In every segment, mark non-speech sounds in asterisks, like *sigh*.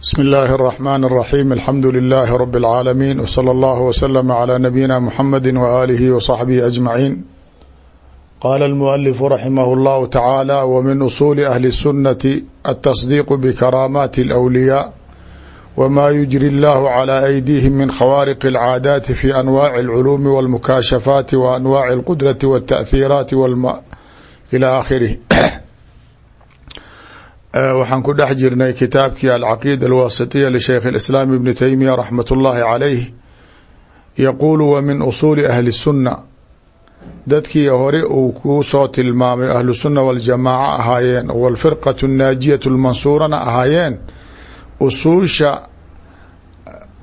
bsmi اllahi الرحmn الرaxيm alxamdu لilaahi rb العaalamiin wslى اllah wslm عlى nabiyina mxamedi walihi wصaxbihi aجmaciin qala اlmualifu raximah اllahu tacaala wmin usuli ahli الsunati aلtasdiiq bkaraamaati اlأwliyaa wma yujri اllahu clى أydihim min khawariq اlcaadaati fi anwaci اlculuumi wاlmukaashafaati wa anwaci اlqudrati wالtaأhiiraati ilى akhirih *clears throat* waxaan ku dhex jirnay kitaabkii alcaqiida alwasitiya lisheykh اlislaam ibni teymiya raxmat ullaahi calayh yaquulu wa min usuuli ahli sunna. Dadkii hore uu kuu soo tilmaamay ahlu sunna waljamaaca ahaayeen walfirqatu naajiyatu lmansuurana ahaayeen usuusha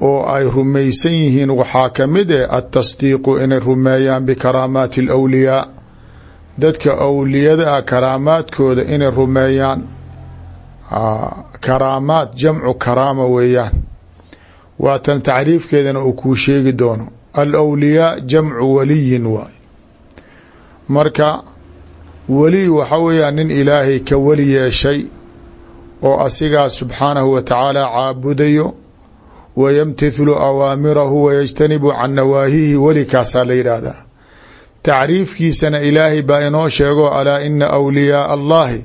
oo ay rumaysan yihiin waxaa ka mid eh atasdiiqu inay rumeeyaan bikaraamaati alawliyaa. Dadka awliyada ah karaamaadkooda inay rumeeyaan karaamaat jamcu karaama weeyaan. Waa tan tacriifkeedana uu kuu sheegi doono. Alawliyaa jamcu waliyin waay. Marka weli waxa weeyaan nin ilaahay ka weli yeeshay oo asigaas subxaanahu wa tacaala caabudayo wa yamtithlu awaamirahu wayajtanibu can nawaahihi welikaasaa la yidhaahdaa. Tacriifkiisana ilaahay baa inoo sheego alaa ina awliyaaa allahi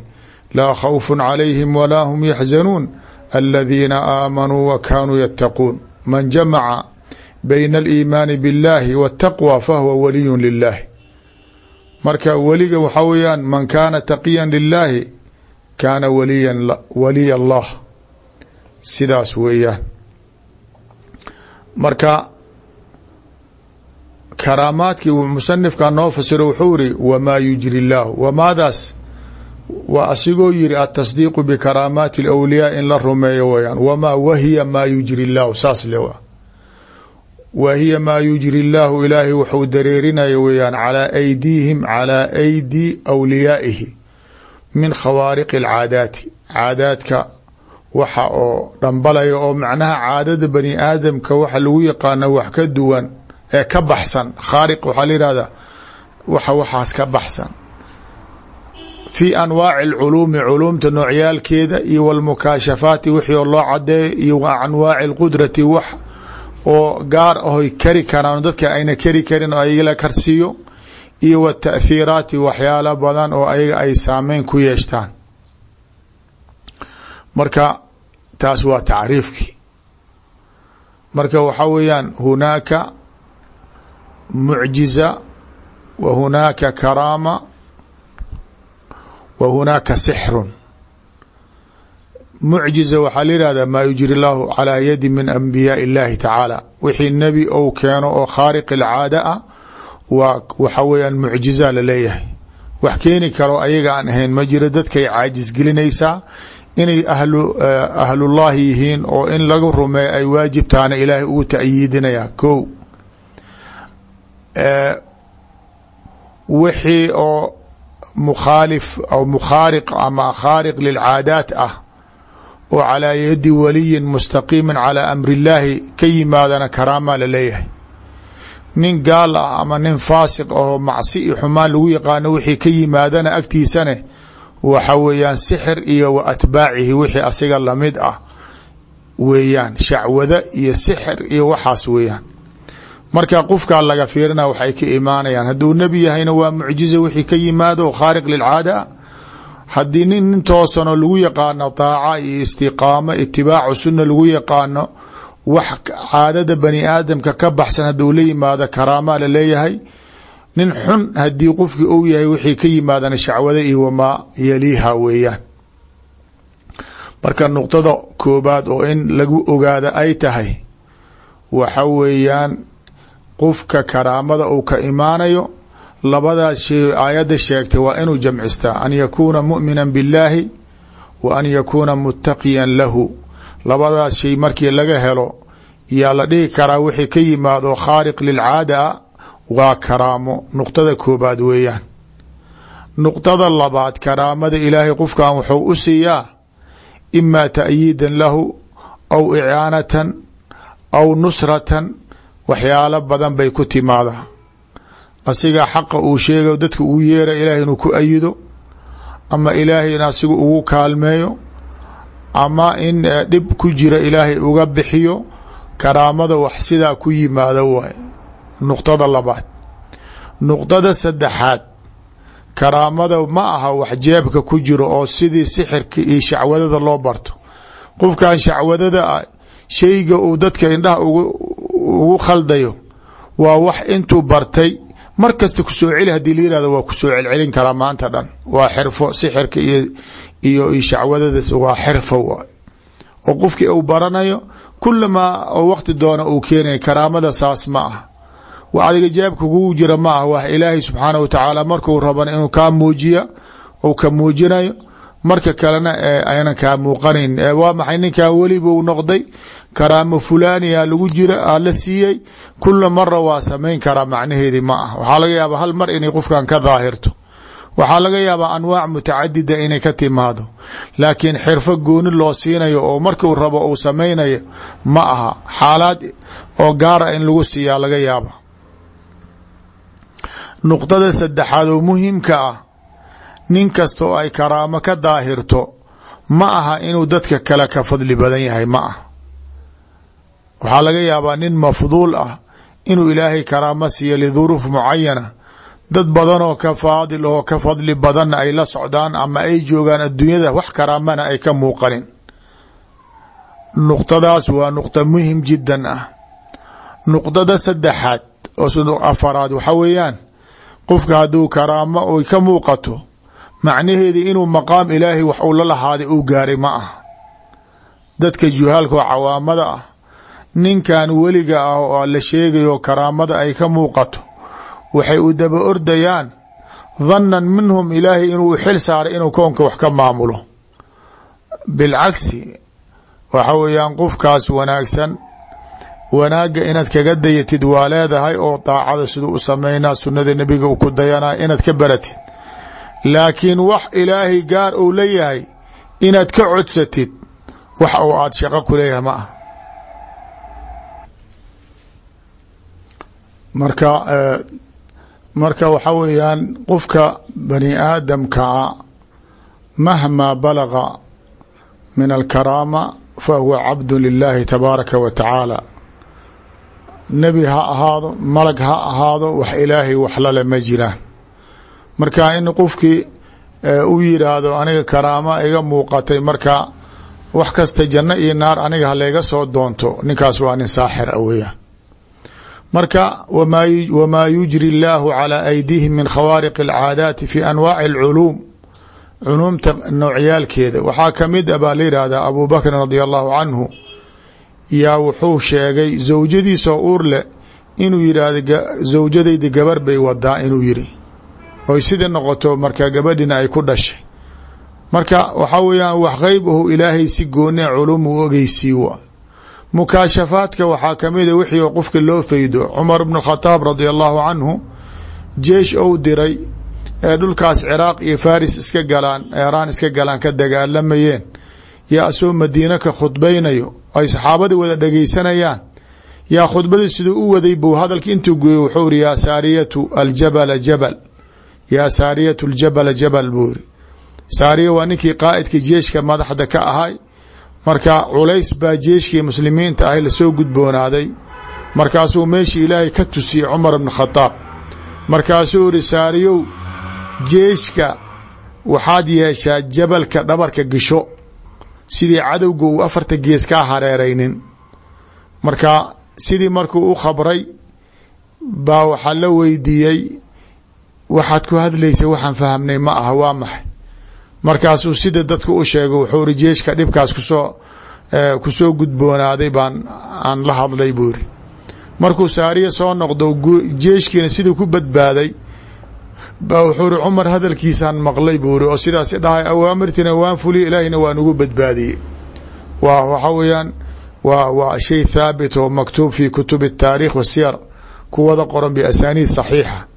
laa khawfu calayhim walaa hum yaxzanuun aladiina aamanuu wa kaanuu yattaquun man jamaca bayna aliimaani biاllahi waاtaqwa fahuwa waliyun lilahi marka weliga waxaa weeyaan man kaana taqiya lilaahi kaana waliya waliy allah sidaas weeyaan marka karaamaadkii musanifka noo fasiro wuxuu iri wamaa yujri llaahu wamaadaas waa asigoo yiri atasdiiqu bikaraamaati alawliyaa in la rumeeyo weyaan wamaa wahiya maa yujri llaahu saas le wahiya maa yujri llaahu ilaahay wuxuu dareerinaya weyaan calaa aydiihim calaa aydi awliyaa'ihi min khawaariqi alcaadaati caadaadka waxa oo dhambalaya oo macnaha caadada bani aadamka waxa lagu yaqaana wax ka duwan ee ka baxsan khaariq waxaa la waxa waxaas ka baxsan fi anwaaci alculuumi culuumta noocyaalkeeda iyo walmukaashafaati wixii oo loo cadeeyo iyo wa anwaaci alqudrati wax oo gaar ahoy kari karaan dadka ayna kari karin oo ayaga la karsiiyo iyo wata'hiiraati waxyaalo badan oo ayaga ay saameyn ku yeeshtaan. Marka taas waa tacriifkii. Marka waxaa weeyaan hunaaka mucjiza wa hunaaka karaama wa hunaaka sixrun mucjiza waxaa la yihahdaa maa yujri llaahu calaa yadi min anbiyaai اllahi tacaala. Wixii nebi ou keeno oo khaariq alcaada ah waa waxa weeyaan mucjiza la leeyahay wax keeni karo ayaga aan ahayn ma jiro dadkay caajis gelinaysaa. Inay ahlu ahlullahi yihiin oo in lagu rumeeyo ay waajib tahana ilaahay ugu ta'yiidinayaa ko wixii oo mukhaalif aw mukhaariq ama khaariq lilcaadaat ah oo calaa yadi waliyin mustaqiimin calaa amri illaahi ka yimaadana karaamaa la leeyahay nin gaal ah ama nin faasiq ahoo macsi iyo xumaan lagu yaqaano wixii ka yimaadana agtiisane waxa weeyaan sixir iyo wa atbaacihi wixii asiga la mid ah weeyaan shacwada iyo sixir iyo waxaas weeyaan marka qofkaa laga fiirina waxay ka imaanayaan hadduu nebi yahayna waa mucjiza wixii ka yimaado khaariq lilcaada haddii nin nin toosanoo lagu yaqaano daaca iyo istiqaamo itibaacu sunna lagu yaqaano wax caadada bani aadamka ka baxsan hadduu la yimaado karaamaa la leeyahay nin xun haddii qofkii ou yahay wixii ka yimaadana shacwada iyo wamaa yaliiha weeyaan. Marka nuqdada koobaad oo in lagu ogaado ay tahay waxa weeyaan qofka karaamada uu ka imaanayo labadaas shay aayadda sheegtay waa inuu jamcistaa an yakuuna mu'mina billaahi wa an yakuuna muttaqiyan lahu. Labadaas shay markii laga helo yaa la dhihi karaa wixii ka yimaado khaariq lilcaada a waa karaamo. Nuqdada koobaad weeyaan. Nuqdada labaad karaamada ilaahay qofkan wuxuu u siiyaa imaa ta'yiidan lahu aw icaanatan aw nusratan waxyaalo badan bay ku timaadaa asiga xaqa uu sheegayo dadka ugu yeera ilaahay inuu ku ayido ama ilaahay in ugu kaalmeeyo ama in dhib ku jira ilaahay uga bixiyo karaamada wax sidaa ku yimaado waay nuqdada labaad. Nuqdada saddexaad. Karaamada ma aha wax jeebka ku jiro oo sidii sixirka iyo shacwadada loo barto. Qofkan shacwadada ah shayga uu dadka indhaha ugu khaldayo waa wax intuu bartay. Mar kasta ku soo celi haddii la waa ku soo celcelin karaa maanta dhan. Waa xirfo sixirka iyo iyo shacwadadaas waa xirfo waay oo qofkii uu baranayo kulamaa oo waqti doona uu keenaya karaamada saas ma ah wax adiga jaabka kugu jira ma ah wax ilaahay subxaana wa tacaala markuu raban inuu kaa muujiya ou ka muujinayo marka kalena aynan kaa muuqanayn. Waa maxay ninkan welibuu noqday? Karaamo fulaniya lagu jira aa la siiyey. Kula mara waa samayn karaa macnaheedi ma ah waxaa laga yaabaa hal mar inay qofkan ka daahirto. Waxaa laga yaabaa anwaac mutacadida inay ka timaado. Laakiin xirfo gooni loo siinayo oo markuu rabo uu samaynayo ma aha. Xaalaad oo gaara in lagu siiyaa laga yaaba nuqdada saddexaad oo muhimka ah nin kasta oo ay karaamo ka daahirto ma aha inuu dadka kale ka fadli badan yahay ma ah waxaa laga yaabaa nin mafduul ah inuu ilaahay karaamo siiyo liduruuf mucayana dad badanoo ka faadil oo ka fadli badanna ay la socdaan ama ay joogaan adduunyada wax karaamana ay ka muuqanin. Nuqdadaas waa nuqda muhiim jiddan ah. Nuqdada saddexaad oo afaraad waxa weeyaan qofka hadduu karaamo oy ka muuqato macnaheedi inuu maqaam ilaahay wax uu la lahaaday uu gaaray ma ah dadka juhaalka oo cawaamada ah ninkan weliga ah oo la sheegayo karaamada ay ka muuqato waxay u daba ordayaan dhannan minhum ilaahay inuu xil saaray inuu koonka wax ka maamulo. Bilcagsi waxa weeyaan qofkaas wanaagsan wanaagga inaad kaga dayatid waa leedahay oo daacada siduu u samaynaa sunnada nebiga u ku dayanaa inaad ka baratid laakiin wax ilaahay gaar uu leeyahay inaad ka codsatid wax oo aada shaqo ku leeyahay ma ah marka marka waxa weeyaan qofka bani aadamkaa mahmaa balaga min alkaraama fa huwa cabdu lilaahi tabaaraka wa tacaala. Nebi ha ahaado malag ha ahaado wax ilaahay wax lale ma jiraan marka in qofkii u yiraahdo aniga karaama iga muuqatay marka wax kasta janno iyo naar aniga halayga soo doonto ninkaas waa nin saaxir a weeyaan marka wmaa yujri اllahu calى aydiihim min khawaariq اlcaadaati fi anwaaci اlculuum culuumta noocyaalkeeda waxaa kamid a baa la yihahdaa abu bakrin radi allahu canhu yaa wuxuu sheegay zawjadiisoo uur leh inuu yidhaahdo zawjadayda gabar bay wadaa inuu yiri oy sidii noqoto marka gabadhina ay ku dhashay. Marka waxaa weeyaan wax qeyb ahu ilaahay si goone culum u ogeysii wa mukaashafaadka waxaa kamida wixii oo qofka loo faydo. Cumar bn khataab radi allahu canhu jeesh ou diray ee dhulkaas ciraaq iyo faris iska galaan eeraan iska galaan ka dagaalamayeen yaa asoo madiine ka khudbaynayo ay saxaabadii wada dhegeysanayaan yaa khudbadii siduu u waday buu hadalki intuu gooyey wuxuu iri yaa saariyatu aljabala jabal yaa saariyatu ljabala jabal buu iri saariya waa ninkii qaa'idka jeeshka madaxda ka ahay. Marka culays baa jeeshkii muslimiinta ahay la soo gudboonaaday. Markaasuu meeshii ilaahay ka tusiyey cumar bn khadaab markaasuu iri saariyow jeeshka waxaad yeeshaa jabalka dhabarka gisho. Sidii cadowga uu afarta gees kaa hareeraynin. Marka sidii markuu u khabray baa waxaa la weydiiyey waxaad ku hadlaysa waxaan fahamnay ma aha waa maxay? Markaasuu sida dadku u sheego wuxuu ri jeeshka dhibkaas ku soo eh, ku soo gudboonaaday baan aan la hadlay buuri markuu saariya soo noqdo jeeshkiina siduu ku badbaaday baa wuxuu ri cumar hadalkiisaan maqlay buuri oo sidaas dhahay awaamirtina waan fuliya ilaahina waan ugu badbaadiyey. Waa waxaa weeyaan wa waa shay thaabit oo maktuub fi kutub اtaarikh wasiyar ku wada qoran biasaaniid saxiixa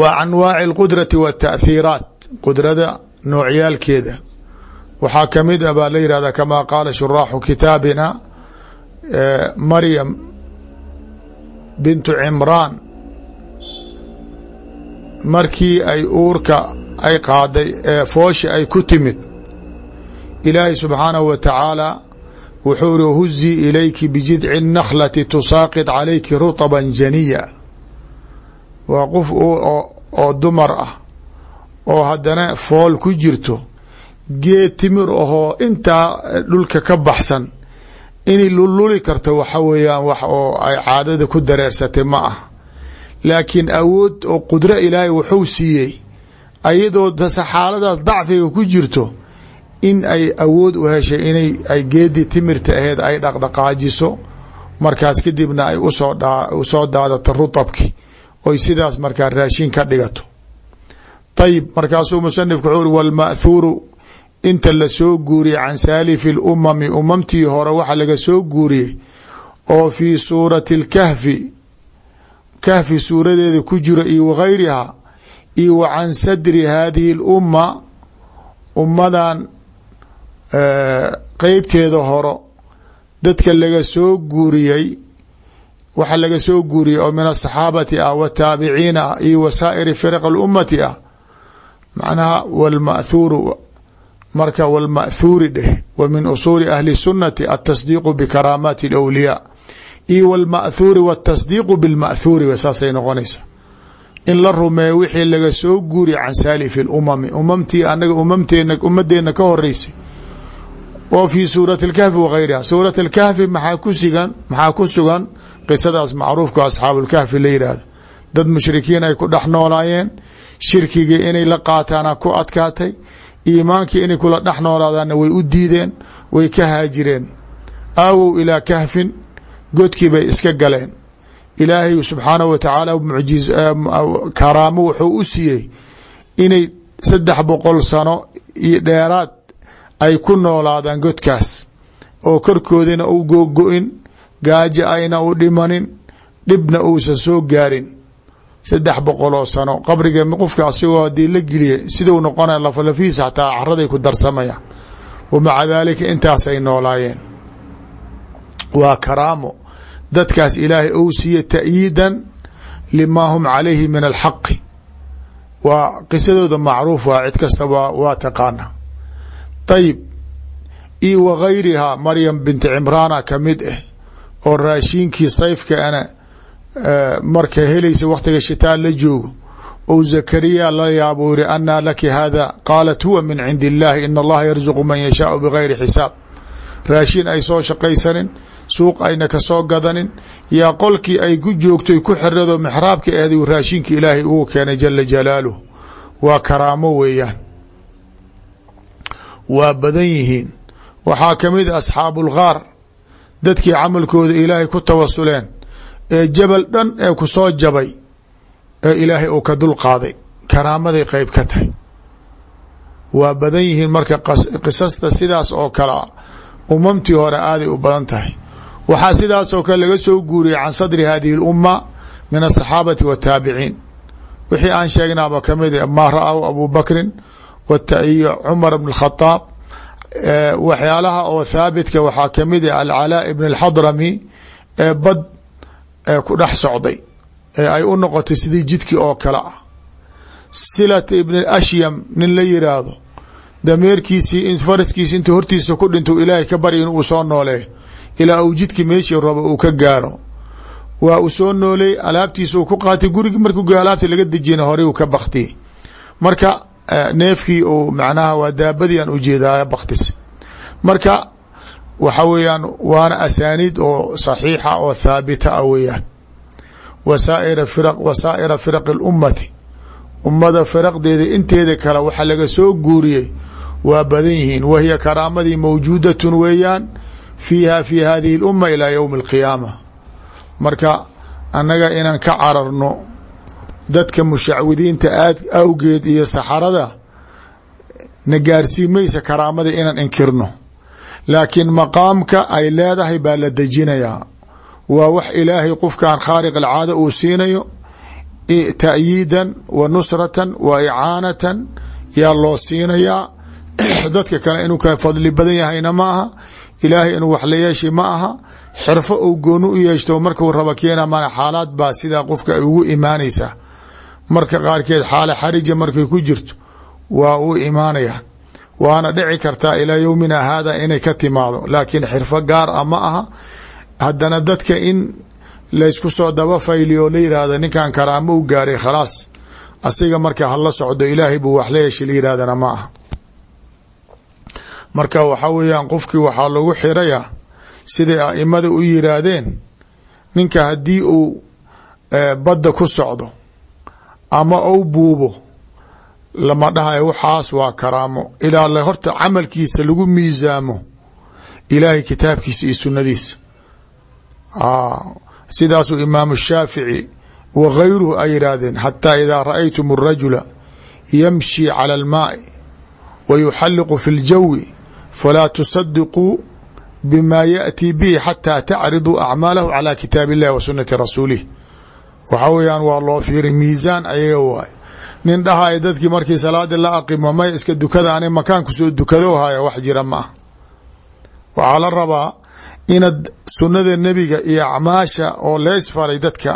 wa anwaaci اlqudrati wالtaأhiiraat qudrada noocyaalkeeda waxaa kamid a baa la yihahda kama qaala shuraaxu kitaabina maryam bintu cimraan markii ay uurka ay qaaday ee foosha ay ku timid ilaahay subxaanahu wa tacaala wuxuu iri huzii ilayki bijidci nakhlati tusaaqid calayki rutaban janiya waa qof oo dumar ah oo haddana fool ku jirto geed timir ahoo intaa dhulka ka baxsan inay lulluli karto waxa weeyaan wax oo ay caadada ku dareersatay ma ah. Laakiin awood oo qudro ilaahay wuxuu siiyey ayadoo dase xaaladaas dacfiga ku jirto in ay awood u heshay inay ay geedii timirta aheed ay dhaqdhaqaajiso markaas kadibna ay u soo u soo daadato rutabki oy sidaas markaa raashin ka dhigato. Ayib markaasuu musanifku wuxuu uri walma'thuuru inta la soo guuriyey can saalifi lumami umamtii hore waxa laga soo guuriyey oo fii suurati اlkahfi kahfi suuradeeda ku jira iyo wagayriha iyo wa can sadri hadihi اlumma ummadan qeybteeda horo dadka laga soo guuriyey waxa laga soo guuriyey oo min asaxaabati ah wataabiciina ah iyo wasaa'iri firaq alummati ah. Macnaha wlmathuuru marka walma'thuuri dheh wa min usuuli ahli sunnati altasdiiqu bikaraamaati alawliyaa iyo walma'thuuri watasdiiqu bilma'thuuri w saasay noqonaysa. In la rumeeyo wixii laga soo guuriya can saalifi lumami umamtii anaga umamteena ummadeenna ka horeysay oo fii suurati اlkahfi wagayriha suurat اlkahfi maxaa ku sigan maxaa ku sugan qisadaas macruufka asxaabu اlkahfi la yidhaahdo dad mushrikiin ay ku dhex noolaayeen shirkigii inay la qaataana ku adkaatay iimaankii inay kula dhex noolaadaanna way u diideen way ka haajireen aawow ilaa kahfin godkii bay iska galeen ilaahay subxaanahu wa tacaala mujiz karaamo wuxuu u siiyey inay saddex boqol sano iyo dheeraad ay ku noolaadaan godkaas. Oo korkoodina u gogo-in gaajo ayna u dhimanin dhibna uusan soo gaarin. Saddex boqol oo sano qabriga qofka asigoo haddii la geliya siduu noqonaya lafalafiisa xataa caraday ku darsamayaan wa maca daalika intaasay noolaayeen. Waa karaamo. Dadkaas ilaahay ou siiye ta'yiidan limaa hum calayhi min alxaqi. Waa qisadooda macruuf waa cid kasta waa taqaana ayib io wagayrihaa maryam binti cimraana ka mid ah oo raashiinkii sayfka ana marka helaysa wakhtiga shitaan la joogo ou zakariya la yaabo yiri anaa laki hada qaalat huwa min cindi illahi in allaha yarzuqu man yashaau bigayri xisaab raashin ay soo shaqaysanin suuq ayna ka soo gadanin yaa qolkii ay ku joogtoy ku xirado mixraabka eed raashinka ilaahay ugu keenay jala jalaaluh waa karaamo weeyaan waa badan yihiin waxaa kamid a asxaabu lgaar dadkii camalkooda ilaahay ku tawasuleen ee jabal dhan ee ku soo jabay ee ilaahay uu ka dul qaaday karaamaday qeyb ka tahay waa badan yihiin marka qisasta sidaas oo kale a umamtii hore aaday u badan tahay waxaa sidaasoo kale laga soo guuriyey can sadri hadihi اlumma min aلصaxaabati wالtaabiciin wixii aan sheegnaaba kamid maa ra-ahu abu bakrin iyo cumar bn اkhadaab waxyaalaha oo thaabitka waxaa ka mid a alcalaa ibn اlxadrami ee bad ee ku dhex socday ee ay u noqotay sidii jidkii oo kale ah silat ibn ashyam nin la yiraahdo dameerkiisii faraskiisi intuu hortiisa ku dhinto ilaahay ka barya in uu soo nooleeyo ilaa uu jidki meeshii rabo uu ka gaaro waa uu soo nooleey alaabtiisa uu ku qaatay gurigi markuu g alaabta laga dejiyana horey ka baktiyey marka neefkii uu macnaha waa daabadii aan ujeedaa baktis marka waxa weeyaan waana asaaniid oo saxiixa oo thaabita ah weeyaan wasaa'ira fira wasaa'ira firaqi اlummati ummada firaqdeeda inteeda kale waxa laga soo guuriyey waa badan yihiin wahiya karaamadii mawjuudatun weeyaan fiiha fi hadihi اlumma ilaa ywmi اlqiyaama marka annaga inaan ka cararno dadka mushacwidiinta aad awgeed iyo saxarada na gaarsiimaysa karaamada inaan inkirno. Laakiin maqaamka ay leedahay baa la dejinayaa. Waa wax ilaahay qofkan khaariq alcaada uu siinayo ta'yiidan wa nusratan wa icaanatan yaa loo siinayaa. *clears throat* Dadka kale inuu ka fadli badan yahayna ma aha. Ilaahay inuu wax la yeeshay ma aha. Xirfo uu gooni u yeeshto marku raba keena mana xaalaad baa sidaa qofka ay ugu imaanaysaa marka qaarkeed xaale xarija markay ku jirto waa u imaanayaan waana dhici kartaa ilaa yowmina haada inay ka timaado. Laakiin xirfo gaar a ma aha. Haddana dadka in laysku soo daba fayliyo la yidhaahdo ninkan karaamo u gaaray khalaas. Asiga marka hala socdo ilaahay buu wax la yeeshay la yidhahdana ma aha. Marka waxaa weeyaan qofkii waxaa lagu xirayaa siday aimada u yiraahdeen ninka haddii uu badda ku socdo ama ou buubo lama dhahayo waxaas waa karaamo ilaa horta camalkiisa lagu miisaamo ilaahay kitaabkiisa iyo sunadiisa sidaasuu imaamu shaafici wa gayruhu ay yidhaahdeen xataa idaa ra'aytum الrajula yamshi calى اlmaai wa yuxalliqu fi اljawi falaa tusadiquu bima yaأtii bihi xataa tacriduu acmaalahu calى kitaab اllahi wa sunati rasuulih waxaa weyaan waa loo fiiri miisaan ayaga waay nin dhahaya dadkii markii salaadii la aqimo may iska dukada ani makaanku soo dukado haya wax jira ma ah waxaa la rabaa inaad sunada nebiga iyo acmaasha oo leys faray dadka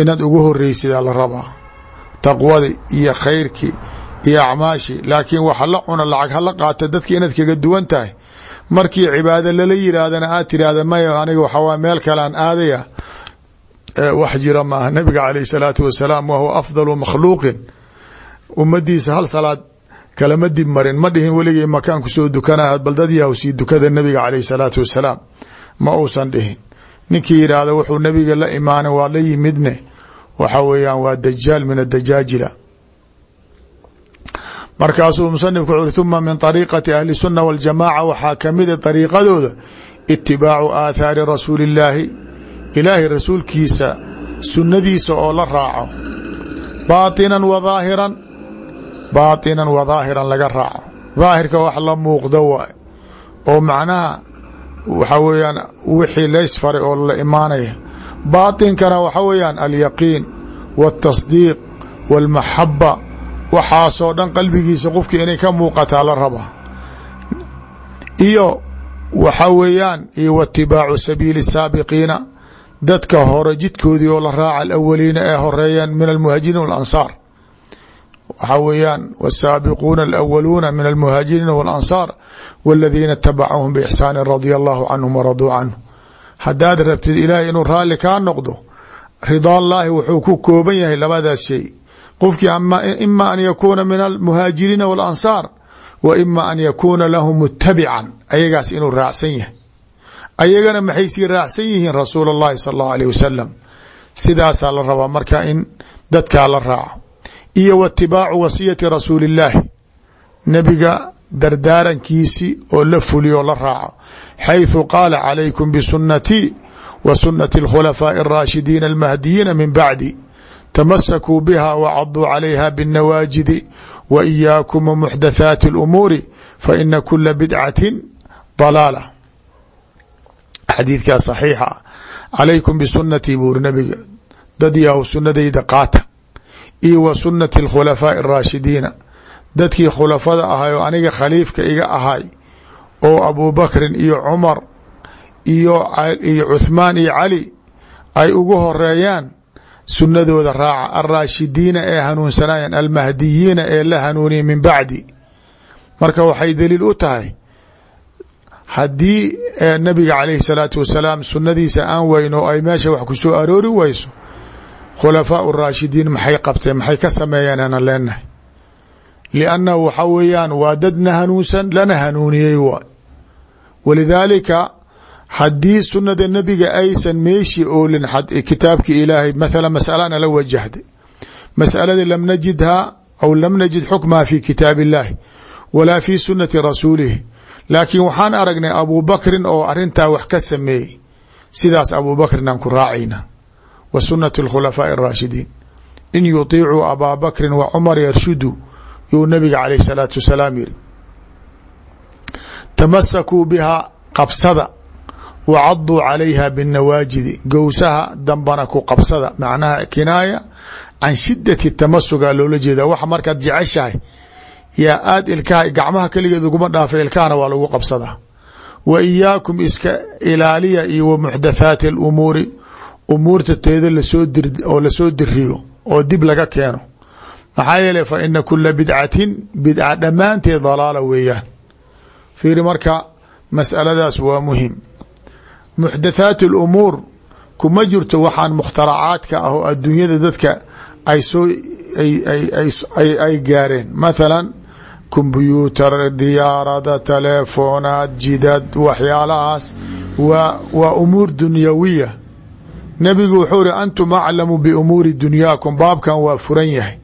inaad ugu horeysidaa la rabaa. Taqwadi iyo khayrkii iyo acmaashii laakiin waxa la cuna lacag hala qaata dadka inaad kaga duwan tahay. Markii cibaado lala yiraahdana aad tiraahda maya aniga waxawa meel kalean aadaya wax jira maaha nabiga aleyh salaatu wasalaam wahuwa afdalu makhluuqin. Ummadiisa hal salaad kalama dib marin. Ma dhihin weligey makaan ku soo dukanaa baldadyahu sii dukada nabiga aleyh salaatu wasalaam. Ma uusan dhihin. Ninkii yidhaahda wuxuu nabiga la imaana waa la yimidne. Waxa weeyaan waa dajaal min adajaajila markaasuu musanifku wuxuuri huma min ariiqati ahli sunna waljamaaca waxaa kamida ariiqadooda itibaacu aathaari rasuuli illaahi ilaahay rasuulkiisa sunnadiisa oo la raaco baatinan wa daahiran baatinan wa daahiran laga raaco daahirka wax la muuqdo waay oo macnaha waxa weeyaan wixii lays faray oo la imaanaya baatinkana waxa weeyaan alyaqiin wاtasdiiq wاlmaxaba waxaasoo dhan qalbigiisa qofkii inay ka muuqataa la rabaa iyo waxa weeyaan iyo watibaacu sabiili الsaabiqiina dadka hore jidkoodii oo la raaca alawaliina ee horeeyaan min almuhaajiriin walansaar. Waxaa weeyaan wsaabiquuna alawaluuna min almuhaajiriina walansaar waladiina itabacuhum biixsaani radia allahu canhum waraduu canhu. Haddaad rabtid ilaahay inuu raalli kaa noqdo ridaallahi wuxuu ku kooban yahay labadaas shay. Qofkii ima an yakuuna min almuhaajiriina walansaar wa ima an yakuuna lahu mutabican ayagaas inuu raacsan yahay ayagana maxay sii raacsan yihiin rasuul اllahi sal اllahu alيh wasalam sidaasaa la rabaa marka in dadkaa la raaco iyo watibaacu wasiyati rasuuli اllaahi nebiga dardaarankiisi oo la fuliyo la raaco xayثu qaala calaykum bsunatii wa sunati اlkhulafaaءi الraashidiina almahdiyiina min bacdi tamasakuu biha wacaduu calayha bالnawaajidi wa إiyaakum muxdathaati اlumuuri faina kula bidcati ضalaala xadiidkaa saxiixa ah. Calaykum bisunatii buuri nabiga dad yaw sunadayda qaata iyo wa sunati alkhulafaa'i araashidiina dadkii khulafada ahay oo aniga khaliifka iga ahay oo abuubakrin iyo cumar iyo iyo cuthmaan iyo cali ay ugu horeeyaan sunnadooda raaca alraashidiina ee hanuunsanayan almahdiyiina ee la hanuuniya min bacdi. Marka waxay daliil u tahay haddii nabiga calayhi salaatu wasalaam sunadiisa aan weyno ay meesha wax ku soo aroori weyso khulafaau raashidiin maxay qabteen maxay ka sameeyeen ana leenahay? Liannahu waxa weeyaan waa dadna hanuunsan lana hanuuniyey waay walidaalika haddii sunada nebiga aysan meeshii oolin kitaabki ilaahay mathala masalana la wajahday masaladii lam najidhaa aw lam najid xukmaha fi kitaab illahi walaa fi sunati rasuulihi laakiin waxaan aragnay abubakrin oo arintaa wax ka sameeyey sidaas abubakrin aan ku raacayna wa sunati اkhulafaaءi الraashidiin in yuطiicuu abaa bakrin wa cumar yarshudu yuu nabiga caleyh الsalaatu wasalaam yiri tamasakuu bihaa qabsada wa caduu calayha bالnawaajidi gowsaha dambana ku qabsada macnaha kinaaya can shidati tamasuga loola jeeda waxa markaad jeceshahay yaa aad ilkaha gacmaha keligeed uguma dhaafa ilkahana waa lagu qabsadaa. Wa iyaakum iska ilaaliya iyo wa muxdathaati alumuuri umuurta teeda la soo oo la soo diriyo oo dib laga keeno. Maxaa yeeley fa ina kula bidcatin bidca dhammaanteed dalaala weeyaan. Fiiri marka masaladaas waa muhiim muxdathaat اlumuur kuma jirto waxaan mukhtaracaadka ah oo adduunyada dadka ay soo ay gaareen. Mathala kombyuutar diyaarada teleefonaad jidad waxyaalahaas waa umuur dunyawiya. Nebigu wuxuu ri antum aclamu biumuuri dunyaakum. Baabkan waa furan yahay.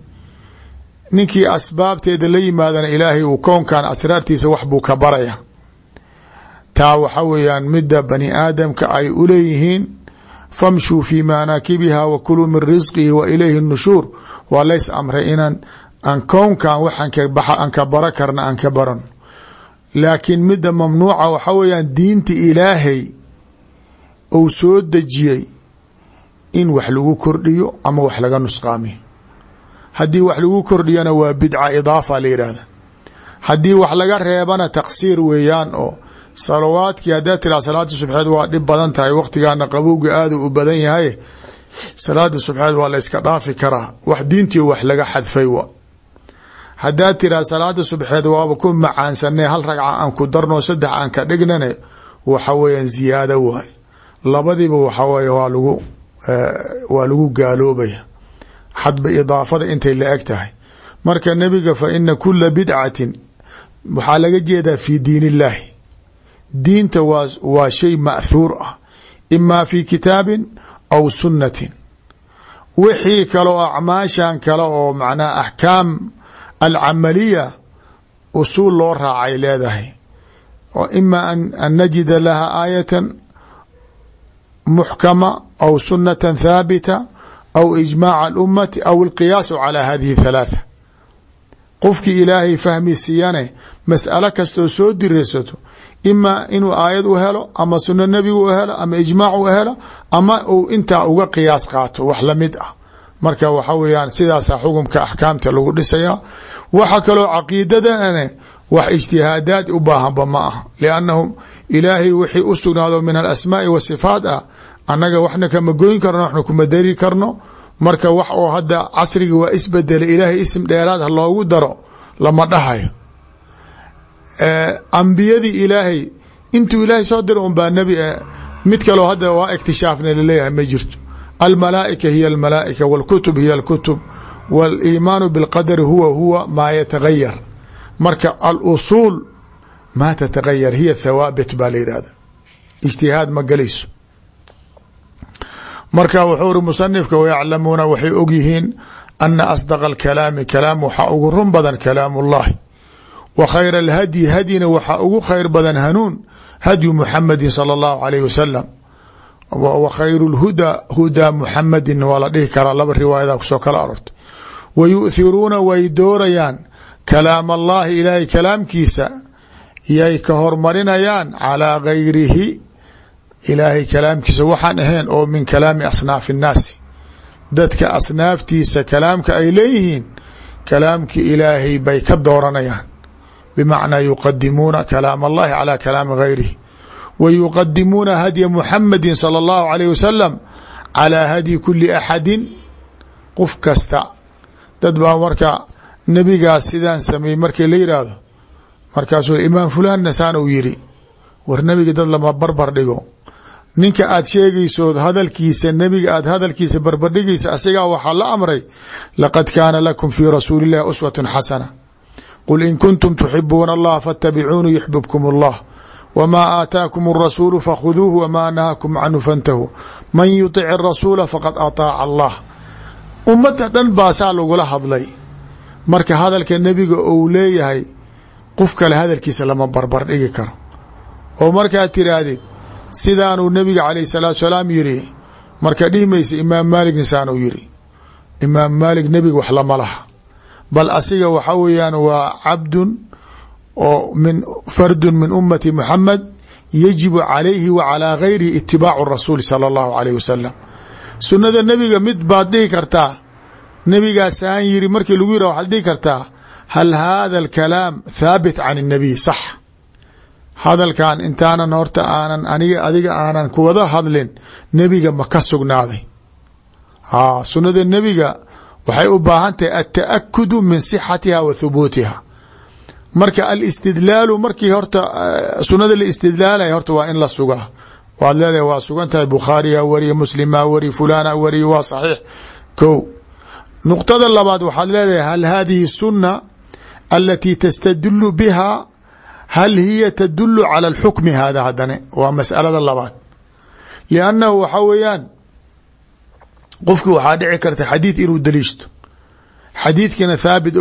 Ninkii asbaabteeda la yimaadana ilaahay uu kownkan asraartiisa wax buu ka baraya. Taa waxa weeyaan midda bani aadamka ay u leeyihiin famshuu fi manaakibiha wa kuluu min risqihi wa ilayhi nushuur. Waa lays amray inaan aan kownkan waxaan aan ka bara karna aan ka baran. Laakiin midda mamnuuca waxa weeyaan diinta ilaahay uu soo dejiyey in wax lagu kordhiyo ama wax laga nusqaamiyo haddii wax lagu kordhiyona waa bidca idaafa la yidhaahda haddii wax laga reebana taqsiir weeyaan oo salawaadkii haddaa tiraa salaada subxeed waa dhib badan tahay waqtigaana qabowga aadu u badan yahay salaada subxeed waa la yska dhaafi karaa. Wax diintii wax laga xadfay wa haddaa tiraa salaada subxeed waaba ku macaansane hal ragca aan ku darno saddex aan ka dhignane waxa weeyaan ziyaado waay. Labadiiba waxa weye waa lagu waa lagu gaaloobaya. Xadba idaafada intay la eg tahay. Marka nebiga fa ina kula bidcatin waxaa laga jeedaa fi diin illaahi diinta waa waa shay ma'thuur ah ima fi kitaabin aw sunnatin. Wixii kale oo acmaashan kale oo macnaha axkaam alcamaliya usuul loo raacay leedahay. Oo ima an najida laha aayatan muxkama aw sunata thaabita aw ijmaaca alummati aw alqiyaasu calaa hadihi thalaatha qofkii ilaahay fahmi siiyane mas'alo kastoo soo diraysato ima inuu aayad u helo ama suno nebigu u helo ama ijmaac u helo ama uu intaa uga qiyaas qaato wax la mid ah marka waxa weeyaan sidaasa xukumka axkaamta lagu dhisaya waxa kaloo caqiidadane wax ijtihaadaad u baahanba ma aha. Liannahum ilaahay wixii u sugnaado min alasmaai wa sifaat ah annaga waxna kama goyn karno waxna kuma dari karno. Marka wax oo hadda casriga waa isbedela ilaahay isim dheeraad ha loogu daro lama dhahayo. Ambiyadii ilaahay intuu ilaahay soo dira un baa nebi mid kaloo hadda waa iktishaafna la leeyahay ma jirto almalaaika hiya almalaaika wاlkutub hiya alkutub wاliimaanu biاlqadari huwa huwa maa yatagayar marka alusuul maa tatagayar hiya thawaabit baa la yihahda ijtihaad ma galayso marka wuxuu uri musanifka wayaclamuuna waxay ogyihiin ana asdaqa alkalaami kalaam waxaa ugu run badan kalaam ullahi wa khayra alhadyi hadyina waxaa ugu khayr badan hanuun hadyu muxamadi sala allahu alayh wasalam wa khayru lhuda hudaa muxamadin waa la dhihi karaa laba riwaayada ku soo kala arortay wa yu'thiruuna way doorayaan kalaam allahi ilaahay kalaamkiisa yay ka hormarinayaan calaa gayrihi ilaahay kalaamkiisa waxaan ahayn oo min kalaami asnaafi innaasi. Dadka asnaaftiisa kalaamka ay leeyihiin kalaamki ilaahay bay ka dooranayaan. Bimacnaa yuqadimuuna kalaam allahi calaa kalaami gayrihi wa yuqadimuuna hadya muxamadi sala allahu alayh wasalam calaa hadyi kuli axadin qof kasta dad baa marka nebigaas sidaan sameeyey markii la yidhaahdo markaasuu imaam fulanna saan uu yiri war nebiga dad lama barbar dhigo ninka aad sheegaysood hadalkiisa nebiga aad hadalkiisa barbardhigaysa asigaa waxaa la amray laqad kaana lakum fii rasuuli illahi uswatun xasana qul in kuntum tuxibuuna allaha faatabicuuni yuxbibkum allah wmaa aataakum الrasuulu fakhuduuhu wmaa nahaakum canhu fantahuu man yuطic الrasuula faqad aطaaca allah ummadda dhan baasaa lagula hadlay marka hadalka nebiga ou leeyahay qof kale hadalkiisa lama barbar dhigi karo oo markaad tiraahdid sidaanuu nebiga calayh salaatu salaam yiri marka dhihi maysa imaam maaligna saanuu yiri imaam maalig nebiga wax lama laha bal asiga waxa weeyaan waa cabdun oo min fardun min ummati muxamed yajibu calayhi wa calaa gayrihi itibaacu rasuuli sala allahu alayh wasalam sunnada nebiga mid baad dhihi kartaa. Nebigaasaan yiri markii lagu yirah waxaad dhihi kartaa hal hada alkalaam thaabit can الnabiy sax. Hadalkan intaanan horta aanan aniga adiga aanan kuwada hadlin nebiga ma ka sugnaaday. Haa sunnada nebiga waxay u baahan tahay alta'akudu min sixatiha wa thubuutiha marka alistidlaalu markii horta sunada la istidlaalay horta waa in la sugaa waad leedahay waa sugan tahay. Bukhaariha wariye muslima wari fulana wariye waa saxiix. Ko nuqtada labaad waxaad leedahay hal hadihi sunna alatii tastadilu biha hal hiya tadulu cala alxukmi hada hadane waa masalada labaad. Liannahu waxa weeyaan qofki waxaa dhici karta xadiid inuu daliishto. Xadiidkina thaabit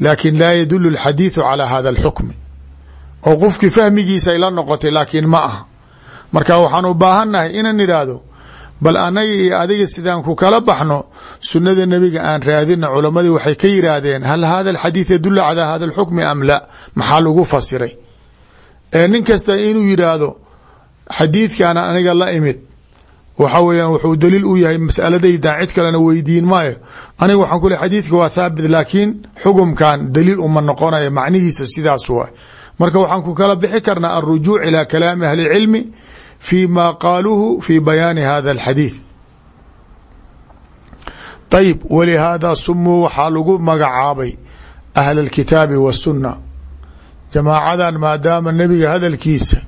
laakin laa yadulu alxadiidu calaa hada alxukmi. oo qofkii fahmigiisa ay la noqotay laakiin ma aha. Marka waxaan u baahannahay inaan idhaahdo bal anaga iyo adiga sidaan ku kala baxno sunada nebiga aan raadina culamadii waxay ka yiraahdeen hal hada alxadiid yadulu calaa hada alxukmi am la maxaa lagu fasiray? Ee nin kasta inuu yidhaahdo xadiidkana aniga la imid waxa weeyaan wuxuu daliil u yahay mas'aladaydan cid kalena weydiin maayo. Aniga waxaan ku lehy xadiidka waa thaabit laakiin xukumkan daliil uma noqonayo macnihiisa sidaas waa. Marka waxaan ku kala bixi karnaa alrujuuc ilaa kalaami ahlicilmi fii ma qaaluuhu fii bayaani hada alxadiid. Ayib walihaada sumuu waxaa lagu magacaabay ahla alkitaabi wasunna jamaacadan maadaama nebiga hadalkiisa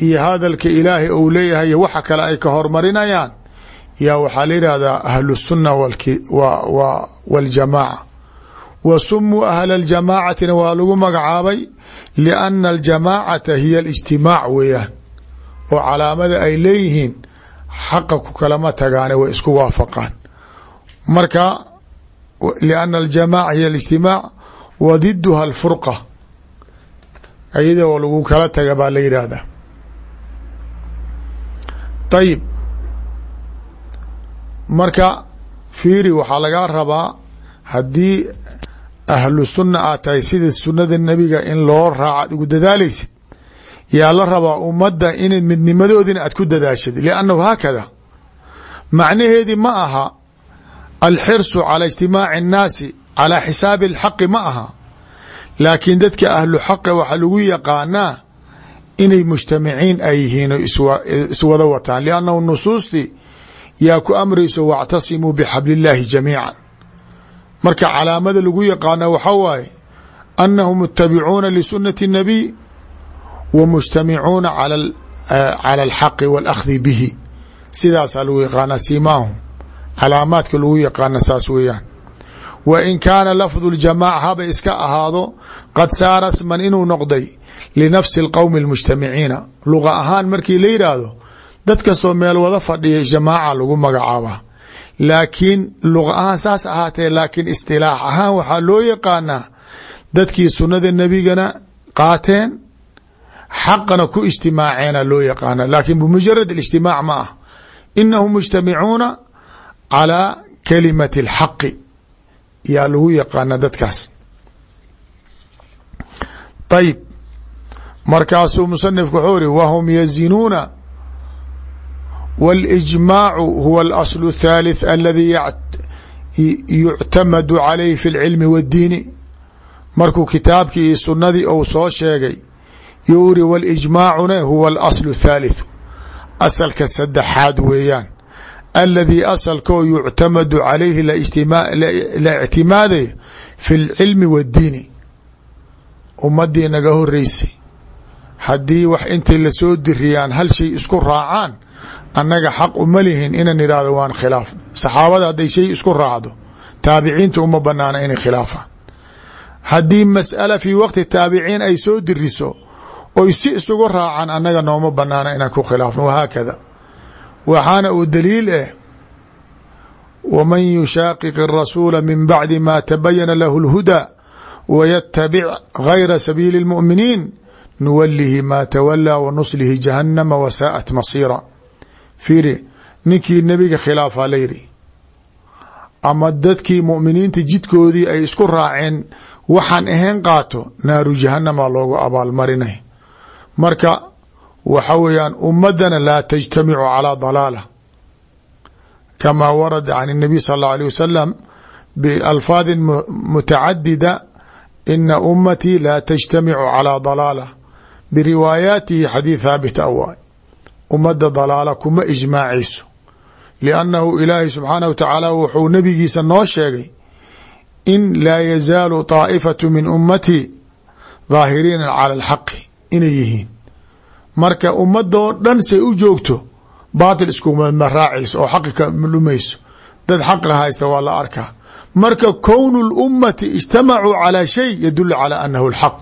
iyo hadalka ilaahay ou leeyahay waxa kale ay ka hormarinayaan yaa waxaa la yihahdaa ahlusunna wاljamaaca wa sumuu ahla اljamaacatina waa lagu magacaabay lianna aljamaacata hiya alijtimaac weeyaan oo calaamada ay leeyihiin xaqa ku kalama tagaane way isku waafaqaan. Marka liana aljamaaca hiya alijtimaac wadiduha diduha alfurqa ayadoo lagu kala taga baa la yidhaahdaa ayib marka fiiri waxaa lagaa rabaa haddii ahlu sunna aad tahay sida sunada nebiga in loo raaca ugu dadaalaysid. Yaa la rabaa ummadda in midnimadoodina aad ku dadaashid. Liannahu haakada. Macnaheedii ma aha alxirsu cala ijtimaaci annaasi calaa xisaabi alxaqi ma aha. Laakiin dadka ahlu xaqa waxaa lagu yaqaanaa inay mujtamiciin ay yihiin oo iswada wataan. Liannahu nusuustii yaa ku amrayso wactasimuu bixablillaahi jamiican. Marka calaamada lagu yaqaana waxa waaye annahum mutabicuuna lisunati اnabiy wa mujtamicuuna cala alxaqi wاlakhdi bihi. Sidaasaa lagu yaqaanaa siimaahum calaamaadka lagu yaqaana saas weeyaan. Wa in kaana lafdu ljamaaca haba iska ahaado qad saara sman inuu noqday linafsi اlqowmi اlmujtamiciina luqa ahaan markii la yidhaahdo dad kastoo meel wada fadhiya jamaaca lagu magacaaba laakiin luqa ahaan saas ahaatee laakiin istilaax ahaan waxaa loo yaqaanaa dadkii sunnada nebigana qaateen xaqana ku ijtimaaceena loo yaqaana laakiin bimujarad اlijtimaac ma ah inahum mujtamicuuna calaa kalimati اlxaqi yaa lagu yaqaana dadkaas ayib markaasuu musanifku wuxuu iri wahum yazinuuna wاlijmaacu huwa alasl الthalith aladi yuctamadu calayh fi اlcilmi wاddiini markuu kitaabkii iyo sunadii ou soo sheegay you iri wاlijmaacuna huwa alasl الthalith asalka saddexaad weeyaan aladii asalkoo yuctamadu calayhi la ictimaadayo fi اlcilmi wاddiini ummadii naga horeysay haddii wax intay la soo diriyaan hal shay isku raacaan annaga xaq uma lihin inan idhaahdo waan khilaaf. Saxaabada hadday shay isku raacdo taabiciinta uma banaana inay khilaafaan. Haddii mas'ala fii waqti taabiciin ay soo diriso oy si isugu raacaan annaga nooma banaana inaan ku khilaafno. Wahaakada waxaana uu daliil ah waman yushaaqiq arasuula min bacdi ma tabayana lahu اlhuda wayatabic gayra sabiili اlmu'miniin nuwalihi ma tawalaa wa nuslihi jahannama wasaa'at masiira fiiri ninkii nebiga khilaafaa la yidhi ama dadkii mu'miniinta jidkoodii ay isku raaceen waxaan ahayn qaato naaru jahannama loogu abaalmarinay marka waxa weeyaan ummadana laa tajtamicu calaa dalaala kamaa warada can الnabiy sal اllau alيه wasalam bialfaadi mutacadida ina ummatii laa tajtamicu calaa dalaala biriwaayaatihi xadiid haabit awaay ummadda dalaala kuma ijmaacayso liannahu ilaahi subxaanahu wa tacaala wuxuu nabigiisa noo sheegay in laa yazaalu taa'ifatu min ummatii daahiriina cala alxaqi inay yihiin marka ummadoo dhan say u joogto baatil iskuma raacayso oo xaqi ka dhumayso dad xaqa haysta waa la arkaa. Marka kownu lummati ijtamacuu calaa shay yadulu calaa anahu alxaq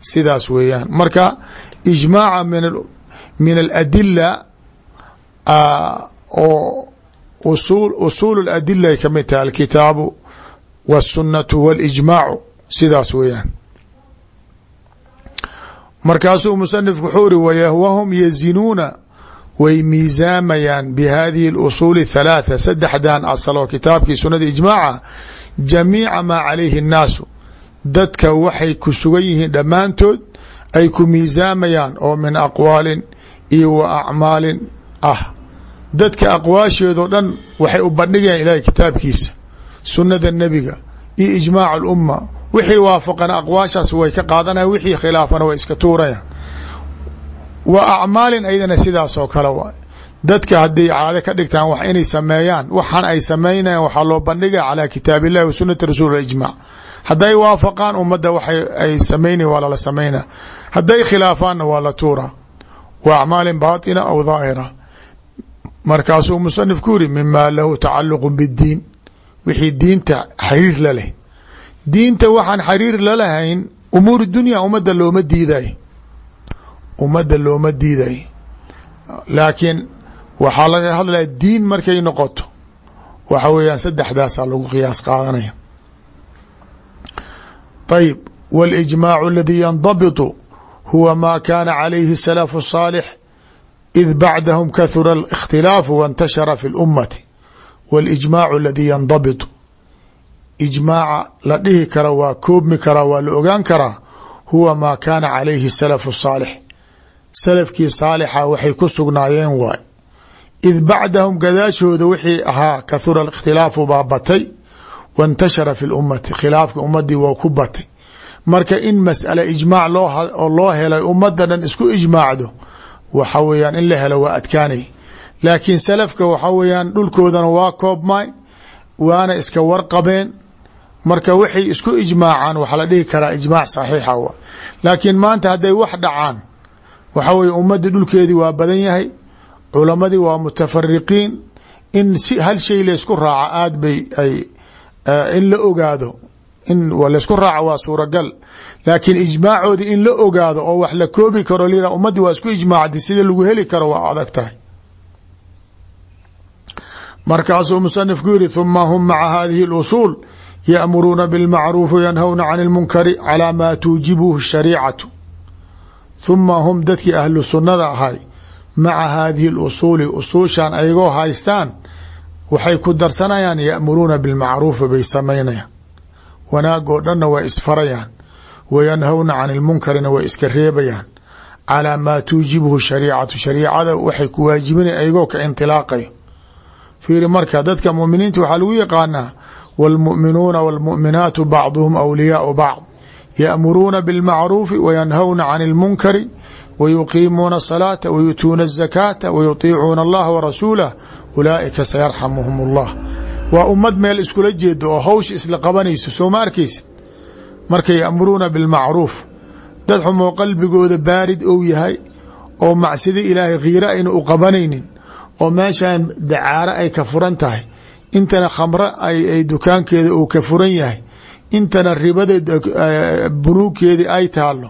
sidaas weeyaan marka ijmaaca min aladila oo usuul اladila ay kamid tahay alkitaabu wالsunatu wاlijmaacu sidaas weeyaan markaasuu musanifku wuxuu iri wahum yazinuuna way miisaamayaan bihadihi اlusuul الthalaatha saddexdan asal oo kitaabkii sunada ijmaaca jamiica maa calayhi الnaasu dadka waxay ku sugan yihiin dhammaantood ay ku miisaamayaan oo min aqwaalin iyo wa acmaalin ah. Dadka aqwaasheedoo dhan waxay u bandhigayaan ilahay kitaabkiisa sunada nebiga iyo ijmaac alumma wixii waafaqana aqwaashaas way ka qaadanayan wixii khilaafana way iska tuurayaan. Wa acmaalin aydana sidaas oo kale waay dadka hadday caado ka dhigtaan wax inay sameeyaan waxaan ay samaynayan waxaa loo bandhiga calaa kitaab illahi wa sunati rasuul ijmac hadday waafaqaan ummadda waxay ay samaynayan waa lala samaynaa hadday khilaafaanna waa la tuuraa wa acmaalin baatina aw daahira markaasuu musanif ku yiri mima lahu tacaluqu biddiin. Wixii diinta xiriir la leh. Diinta waxaan xiriir lalahayn umuur dunya ummadda looma diiday. Ummadda looma diiday. Laakiin waxaa laga hadlaya diin markay noqoto waxa weeyaan saddexdaasaa lagu qiyaas qaadanaya ayib waاlijmaacu aladi yandabitu huwa ma kaana calayhi salafu الصaalix id bacdahum kahura اkhtilaafu wاntashara fi اlummati waاlijmaacu aladi yandabitu ijmaaca la dhihi kara waa koobmi karaa waa la ogaan karaa huwa maa kaana calayhi salafu الصaalix salafkii saalixa waxay ku sugnaayeen waay id bacdahum gadaashooda wixii ahaa kahura اkhtilaafu baa batay wاntashara fi اlummati khilaafka ummadii waa ku batay marka in masأala ijmaac loo loo helay ummadda dhan isku ijmaacdo waxa weeyaan in la helo waa adkaanay laakiin salafka waxa weeyaan dhulkoodana waa koobmay waana iska warqabeen marka waxay isku ijmaacaan waxaa la dhihi karaa ijmaac saxiixa wa laakiin maanta hadday wax dhacaan waxa weye ummadii dhulkeedii waa badan yahay culamadii waa mutafariqiin in hal shay laysku raaco aada bay ay eh, in la ogaado. In laysku raaco waa suuragal. Laakiin ijmaacoodi in la ogaado oo wax la koobi karo lina ummaddii waa isku ijmaacdi sida lagu heli karo waa adag tahay. Markaasuu musanifku yiri huma hum maca hadihi اlusuul yaamuruuna bilmacruufi yanhawna can اlmunkari calaa maa tuujibuhu shariicatu. Huma hum dadkii ahlu sunnada ahay maca hadihi اlusuuli usuushan ayagoo haystaan waxay ku darsanayaan ya'muruuna bilmacruufi bay samaynayaan wanaagoo dhanna way isfarayaan wayanhawna can ilmunkarina way iska reebayaan calaa maa tuujibuhu shariicatu shariicada waxay ku waajibinaya ayagoo ka intilaaqayo fiiri marka dadka muminiinta waxaa lagu yaqaanaa wاlmu'minuuna wاlmu'minaatu bacduhum awliyaau bacd ya'muruuna biاlmacruufi wayanhawna can اlmunkari wyuqiimuuna الصلاaةa wyutuuna الزakاaةa wyuطiicuuna اllaha warasuulah ulaaئika sayarxamuhum اllah waa ummad meel iskula jeedo oo hawsha isla qabanayso soo ma arkaysid marka ya'muruuna biاlmacruuf dad xumoo qalbigooda baarid ou yahay oo macsida ilaahay khiira ayna u qabanaynin oo meeshan dacaaro ay ka furan tahay intana khamro ay dukaankeeda uu ka furan yahay intana ribada bunuugkeedii ay taalo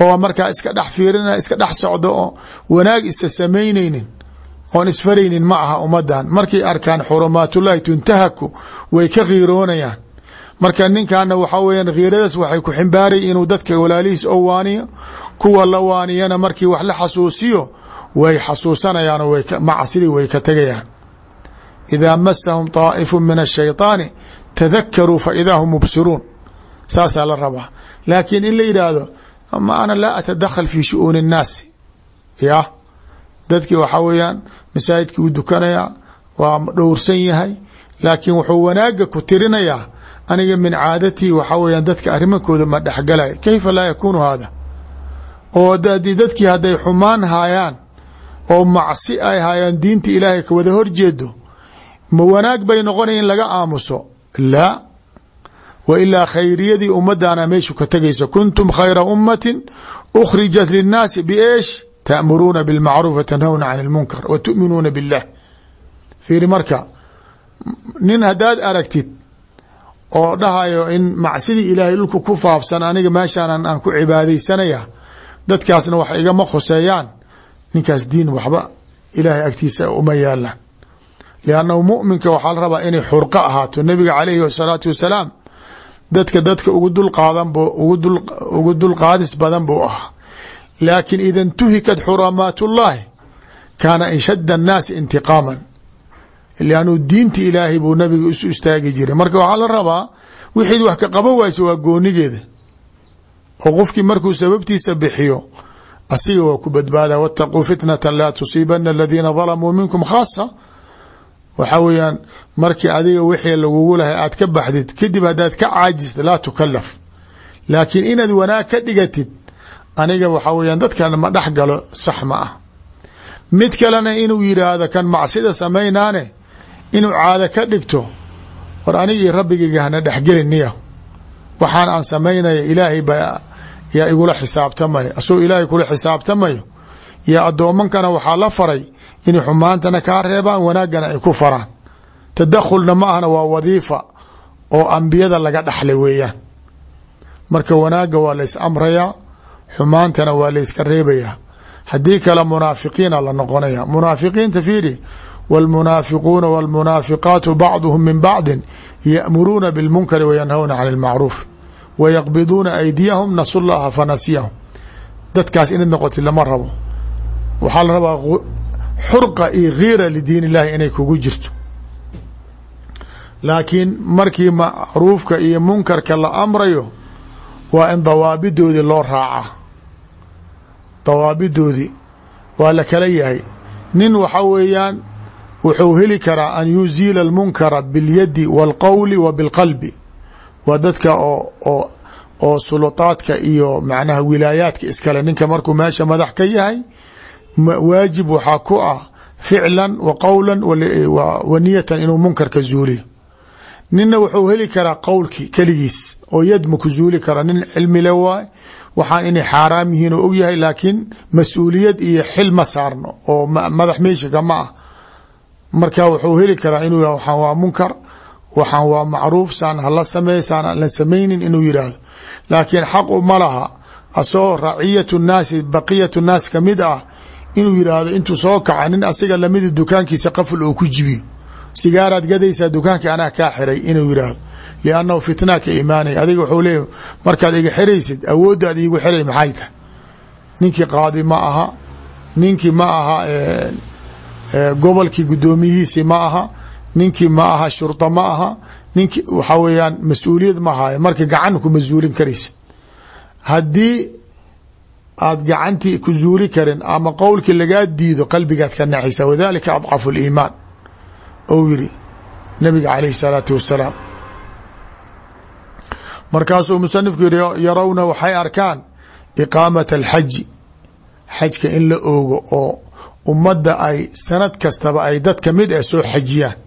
oo markaa iska dhex fiirina iska dhex socdo oo wanaag isa samaynaynin oon isfaraynin ma aha ummadan markay arkaan xurumaatullahi tuntahaku way ka khiiroonayaan marka ninkana waxaa weyaan khiiradaas waxay ku ximbaaraya inuu dadka walaalihiis oo waaniyo kuwa la waaniyana markii wax la xasuusiyo way xasuusanayaan oo macsidii way ka tegayaan idaa masahum طaa'ifu min الshayطaani tadakaruu faidaa hum mubsiruun saasaa la rabaa laakiin in la yidhaahdo ma ana laa atadakhal fi shu'uuni الnaasi ya? Dadkii waxaa weeyaan masaajidkii uu dukanaya waa dhowrsan yahay laakiin wuxuu wanaaga ku tirinayaa aniga min caadatii waxaa weyaan dadka arrimankooda ma dhexgalay kayfa laa yakuunu hada oo dadkii hadday xumaan haayaan oo macsi ay haayaan diinta ilaahay ka wada horjeedo ma wanaag bay noqonaya in laga aamuso? Laa wa ilaa khayriyadii ummadana meeshu ka tegaysa kuntum khayra ummatin ukhrijat linnaasi bieesh ta'muruuna bilmacruuf wa tanhawna can lmunkar wa tu'minuuna billah. Fiiri marka nin haddaad aragtid oo dhahayo in macsidii ilaahay dhulka ku faafsan aniga meeshaan aan ku cibaadaysanaya dadkaasna wax igama khuseeyaan. Ninkaas diin waxba ilaahay agtiisa uma yaalaan liannahu muminka waxaa la rabaa inay xurqo ahaato. Nabiga calayhi salaatu wasalaam dadka dadka ugu dulqaadan ugu dulqaadis badan buu ahaa. Laakin ida intuhikat xuramaat ullahi kaana inshadda annaasi intiqaaman. Lannu diinta ilaahay buu nabiga isu istaagi jiray. Marka waxaa la rabaa wixid wax ka qaban waysa waa goonigeeda. Oo qofkii markuu sababtiisa bixiyo asiga waa ku badbaada wاtaquu fitnata laa tusiibana aladiina dalamuu minkum khaasa waxaa weeyaan markii adiga wixii lagugu lahay aad ka baxdid kadib haddaad ka caajista laa tukalaf laakiin inaad wanaag ka dhigatid aniga waxaa weyaan dadkan ma dhex galo sax ma ah. Mid kalena inuu yidhaahdo kan macsida samaynaane inuu caado ka dhigto war anigii rabbigayga hana dhexgeliniya waxaan aan samaynaya ilaahay baa yaa igula xisaabtamaya asagoo ilaahay kula xisaabtamayo yaa addoomankana waxaa la faray inay xumaantana kaa reebaan wanaaggana ay ku faraan tadakhulna ma ahna waa wadiifa oo ambiyada laga dhaxlay weeyaan marka wanaagga waa la is amrayaa xumaantana waa la yska reebayaa haddii kale munaafiqiina la noqonaya munaafiqiinta fiiri wاlmunaafiquuna wاlmunaafiqaatu bacduhum min bacdi ya'muruuna biاlmunkari wayanhawna can اlmacruuf wayaqbiduuna aydiyahum nasu llaha fanasiyahum dadkaas inaad noqotid lama rabo waxaa la rabaa xurqa iyo khiira lidiin illahi inay kugu jirto laakiin markii macruufka iyo munkarka la amrayo waa in dawaabidoodii loo raaca dawaabidoodii waa la kala yahay nin waxa weeyaan wuxuu heli karaa an yuziila almunkara biاlyadi wاlqowli wa biاlqalbi waa dadka oo oo oo sulutaadka iyo macnaha wilaayaadka iskale ninka markuu meesha madax ka yahay waajib waxaa ku ah ficlan wa qowla wa niyatan inuu munkarka zuuliyo ninna wuxuu heli karaa qowlki keligiis oo yad ma ku zuuli kara. Nin cilmi le waay waxaan inay xaaraam yihiin oo ogyahay laakiin mas'uuliyad iyo xil ma saarno oo madax meeshika ma ah. Marka wuxuu heli karaa inuu yihah waxaan waa munkar waxaan waa macruuf saan hala sameey saan aan la samaynin inuu yidhaahdo. Laakiin xaqu ma laha asagoo raciyatu nnaasi baqiyatu nnaas ka mid ah inuu yidhaahdo intuu soo kaca nin asiga lamida dukaankiisa qafl oo ku jibiyo sigaaraad gadaysaa dukaankii anaa kaa xiray inuu yidhaahdo liannahu fitnaa ka imaanaya adiga wuxuu leeyahy markaad iga xiraysid awooddaad iigu xiray maxay tahay? Ninkii qaadi ma aha ninkii ma aha gobolkii guddoomiyihiisi ma aha ninkii ma aha shurda ma aha ninkii waxaa weeyaan mas'uuliyad ma ahayo marka gacan ku mas'uulin karaysid. Haddii aad gacantii ku zuuli karin ama qowlkii lagaa diido qalbigaad ka naxaysa. Wadalika adcafu liimaan ou yiri nabiga calayh salaatu wasalaam markaasuu musanifku yiri yarawna waxay arkaan iqaamata alxaji xajka in la oogo oo ummadda ay sanad kastaba ay dad ka mid ah soo xajiyaan.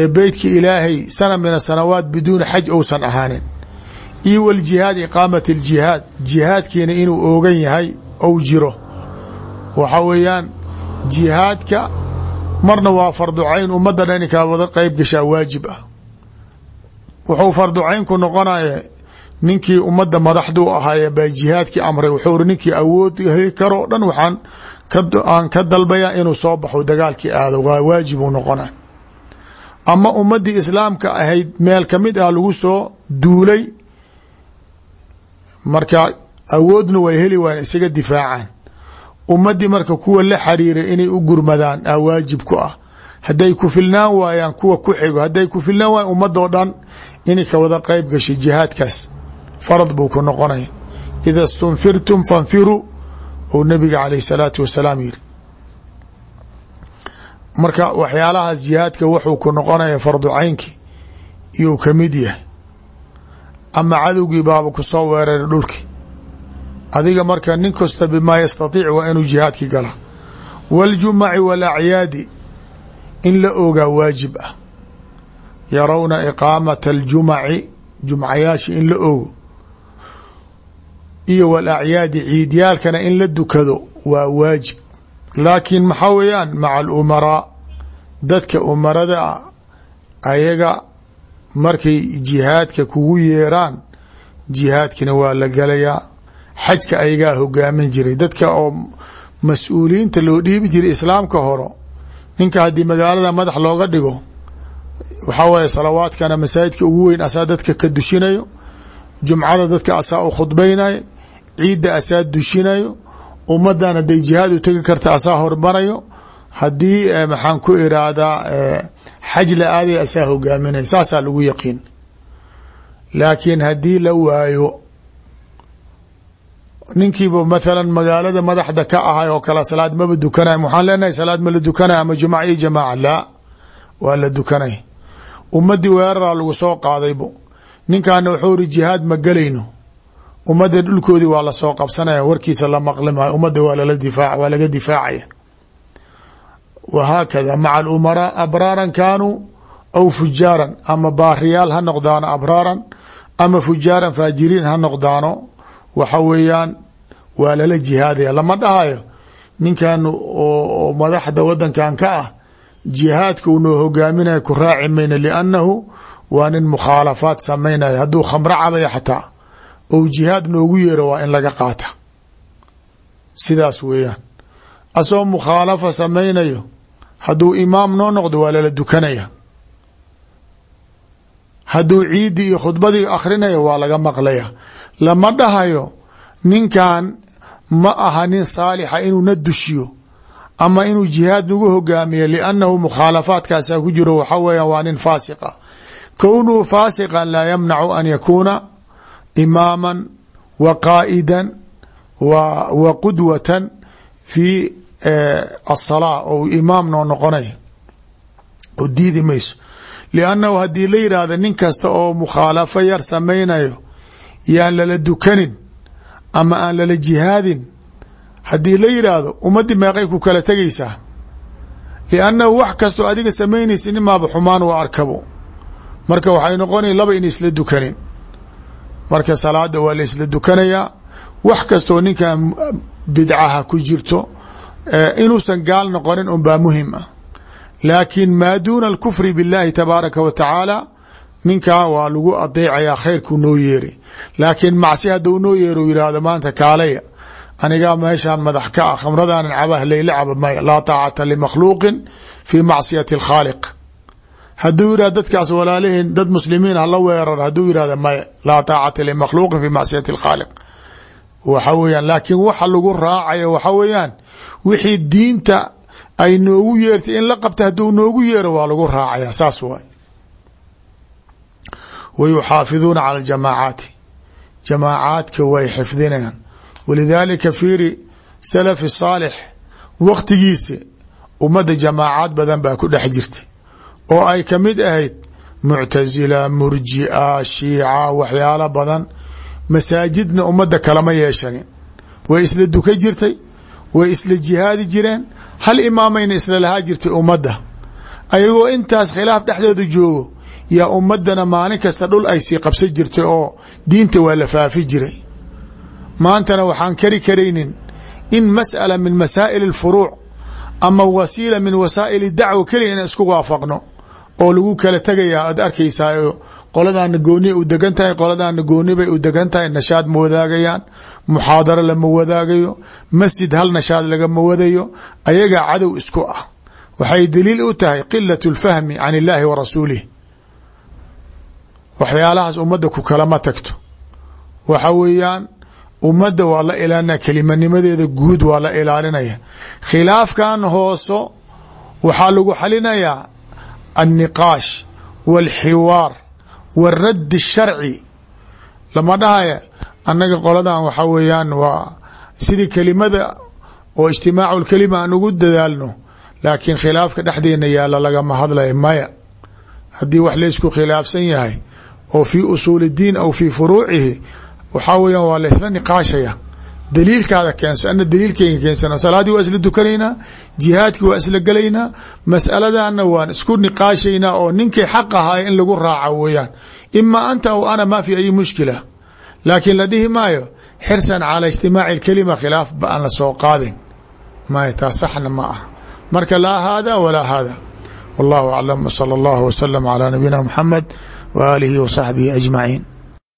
Ee beytka ilaahay sana min asanawaat biduuni xaj ousan ahaanin iyo waljihaad iqaamat aljihaad jihaadkiina inuu oogan yahay ou jiro. Waxa weeyaan jihaadka marna waa farducayn ummadda dhan inkaa wada qeyb gashaa waajib ah. Wuxuu farducaynku noqonaya ninkii ummadda madaxdu ahaaye baa jihaadkii amray. Wuxuu ri ninkii awood heli karo dhan waxaan aan ka dalbayaa inuu soo baxo dagaalkii aado. Waa waajibuu noqona ama ummadii islaamka ahayd meel ka mid ah lagu soo duulay marka awoodna way heli waan isaga difaacaan. Ummadii marka kuwa la xariiray inay u gurmadaan a waajib ku ah. Hadday ku filnaan waayaan kuwa ku xigo hadday ku filnaan waayan ummadoo dhan inay ka wada qeyb gashay jihaadkaas. Farad buu ku noqonaya. Ida stunfirtum fanfiruu ou nabiga caleyh salaatu wasalaam yiri marka waxyaalahaas jihaadka wuxuu ku noqonaya fardu caynki iyuu ka mid yahay ama cadowgii baaba ku soo weeraray dhulki. Adiga marka nin kasta bimaa yastatiic waa inuu jihaadki gala. Wاljumaci wاlacyaadi in la ogaa waajib ah. Yarawna iqaamata aljumaci jumcayaasha in la ogo. Iyo walacyaadi ciidyaalkana in la dukado waa waajib. Laakiin maxaa weeyaan maca alumaraa dadka umarada ayaga markay jihaadka kugu yeeraan jihaadkina waa la galayaa. Xajka ayagaa hogaamin jiray. Dadka oo mas'uuliyiinta loo dhiibi jiray islaamka horo ninka haddii magaalada madax looga dhigo waxaa waye salawaadkana masaajidka ugu weyn asaa dadka ka dushinayo jumcada dadka asaa u khudbaynayo ciidda asaa dushinayo ummadan hadday jihaad u tegi karta asaa hormarayo. Haddii maxaan ku iraahdaa xaj la aaday asaa hogaaminaya saasaa lagu yaqiin. Laakiin haddii la waayo ninkiiba mathalan magaalada madaxda ka ahay oo kale salaad maba dukanay waxaan leenahay salaad ma la dukanay ama jumca iyo jamaaca laa waa la dukanay. Ummadii weeraraa lagu soo qaadaybo ninkaana wuxuu iri jihaad ma gelayno ummadda dhulkoodii waa la soo qabsanaya warkiisa la maqli maayo ummadda waa lala difaac waa laga difaacaya wahaakada maca alumaraa abraaran kaanuu aw fujaaran ama baariyaal ha noqdaano abraaran ama fujaaran faajiriin ha noqdaano waxa weeyaan waa lala jihaadaya lama dhahayo ninkan oo madaxda wadankan ka ah jihaadka uu noo hogaaminayo ku raaci mayna liannahu waa nin mukhaalafaad samaynaya hadduu khamro cabaya xataa ou jihaad noogu yeero waa in laga qaata sidaas weeyaan asagoo mukhaalafa samaynayo hadduu imaam noo noqdo waa lala dukanaya. Hadduu ciidii iyo khudbadii akhrinayo waa laga maqlaya. Lama dhahayo ninkan ma aha nin saalixa inuu na dushiyo ama inuu jihaad nagu hogaamiyo liannahu mukhaalafaadkaasaa ku jiro waxa weeyaan waa nin faasiqa. Kownuhu faasiqan laa yamnacu an yakuuna imaama wa qaa'ida wa qudwatan fi asalaa ou imaam noo noqonay oo diidi mayso. Liannahu haddii la yidhaahdo nin kasta oo mukhaalafo yar samaynayo yaan lala dukanin ama aan lala jihaadin haddii la yidhaahdo ummaddii meeqay ku kala tegaysaa liannahu wax kastoo adiga samaynaysa nimaaba xumaan waa arkabo. Marka waxay noqonaya laba in isla dukanin. Marka salaada waa la isla dukanayaa wax kastoo ninkan bidcaha ku jirto inuusan gaal noqonin un baa muhiim ah. Laakiin maa duuna alkufri biاllahi tabaaraka wa tacaala ninkaa waa lagu adeecayaa khayrkuu noo yeeray laakiin macsi hadduu noo yeero yihahdo maanta kaalaya anigaa meeshaan madax ka ah khamradaanan cabah leyla caba maya. Laa taacata limakhluuqin fii macsiyati alkhaaliq. Hadduu yihah dadkaas walaalihiin dad muslimiin hala weerar hadduu yihahdo maya laa taacata limakhluuqin fii macsiyati alkhaaliq waxa weeyaan laakiin waxa lagu raacayo waxa weeyaan wixii diinta ay noogu yeertay in la qabta hadduu noogu yeero waa lagu raacaya saas waay wa yuxaafiduuna cala aljamaacaati jamaacaadka way xifdinayaan. Walidaalika fiiri salafi saalix waqtigiisa ummadda jamaacaad badan baa ku dhex jirtay oo ay ka mid ahayd muctasila murjia shiica waxyaalo badan masaajidna ummadda kalama yeeshanin way isla duka jirtay way isla jihaadi jireen hal imaamayna isla lahaa jirtay ummadda. Ayagoo intaas khilaaf dhexdooda joogo yaa ummadana maalin kasta dhul ay sii qabsan jirtay oo diinta waa la faafi jiray. Maantana waxaan kari karaynin in mas'ala min masaa'il alfuruuc ama wasiila min wasaa'il dacwa keliya inaan isku waafaqno oo lagu kala tegayaa aad arkaysaa qoladana gooni u degan tahay qoladana gooni bay u degan tahay. Nashaad ma wadaagayaan lama wadaagayo masjid hal nashaad lagama wadayo ayagaa cadow isku ah. Waxay daliil u tahay qilat اlfahmi can illaahi wa rasuulih waxyaalahaas ummadda ku kalama tagto. Waxa weeyaan ummadda waa la ilaalinaya kelimanimadeeda guud waa la ilaalinaya. Khilaafkan hooso waxaa lagu xalinayaa anniqaash wاlxiwaar waradd sharci. Lama dhahaya annaga qoladan waxaa weeyaan waa sidii kelimada oo ijtimaacu lkelima aan ugu dadaalno laakiin khilaafka dhexdeena yaalla lagama hadlaya maya. Haddii wax laysku khilaafsan yahay oo fii usuuli diin aw fii furuucihi waxaa weeyaan waa laysla niqaashaya daliilkaada keenso ana daliilkeyga keensano salaadii waa isla dukanaynaa jihaadkii waa isla gelaynaa masaladanna waan isku niqaashaynaa oo ninkii xaq ahaa in lagu raaco weeyaan. Ima anta aw ana maa fi ayi mushkila. Laakiin la dhihi maayo xirsan calaa ijtimaaci kalima khilaaf ba aan la soo qaadin. May taa saxna ma ah. Marka laa haada walaa haada. Wallahu aclam sala allahu wasalam calaa nabiyina muxamed waaalihi wa saxbihi ajmaciin